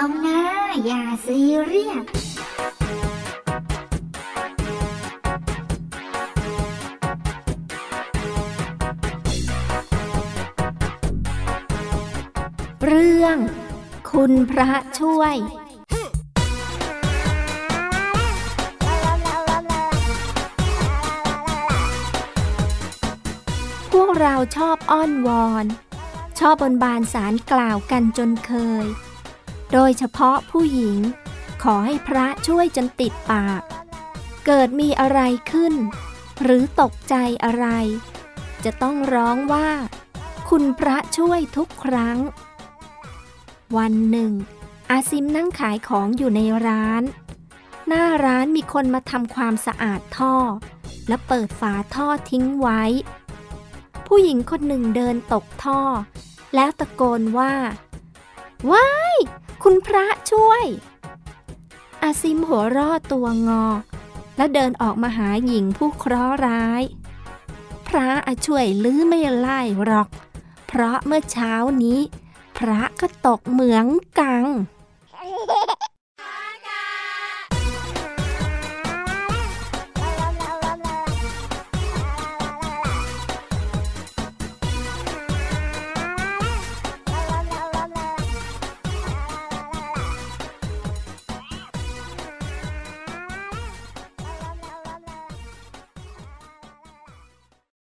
อย่าซีเรียสเรื่อง คุณพระช่วยพวกเราชอบอ้อนวอน ชอบบนบานสารกล่าวกันจนเคย โดยเฉพาะผู้หญิง ขอให้พระช่วยจนติดปาก เกิดมีอะไรขึ้น หรือตกใจอะไร จะต้องร้องว่า คุณพระช่วยทุกครั้ง วันหนึ่ง อาซิมนั่งขายของอยู่ในร้าน หน้าร้านมีคนมาทำความสะอาดท่อ และเปิดฝาท่อทิ้งไว้ ผู้หญิงคนหนึ่งเดินตกท่อ แล้วตะโกนว่าว้าย คุณพระช่วย อาซิมหัวรอดตัวงอ แล้วเดินออกมาหาหญิงผู้เคราะห์ร้าย พระอะช่วยลื้อไม่ไล่หรอก เพราะเมื่อเช้านี้ พระก็ตกเหมืองกัง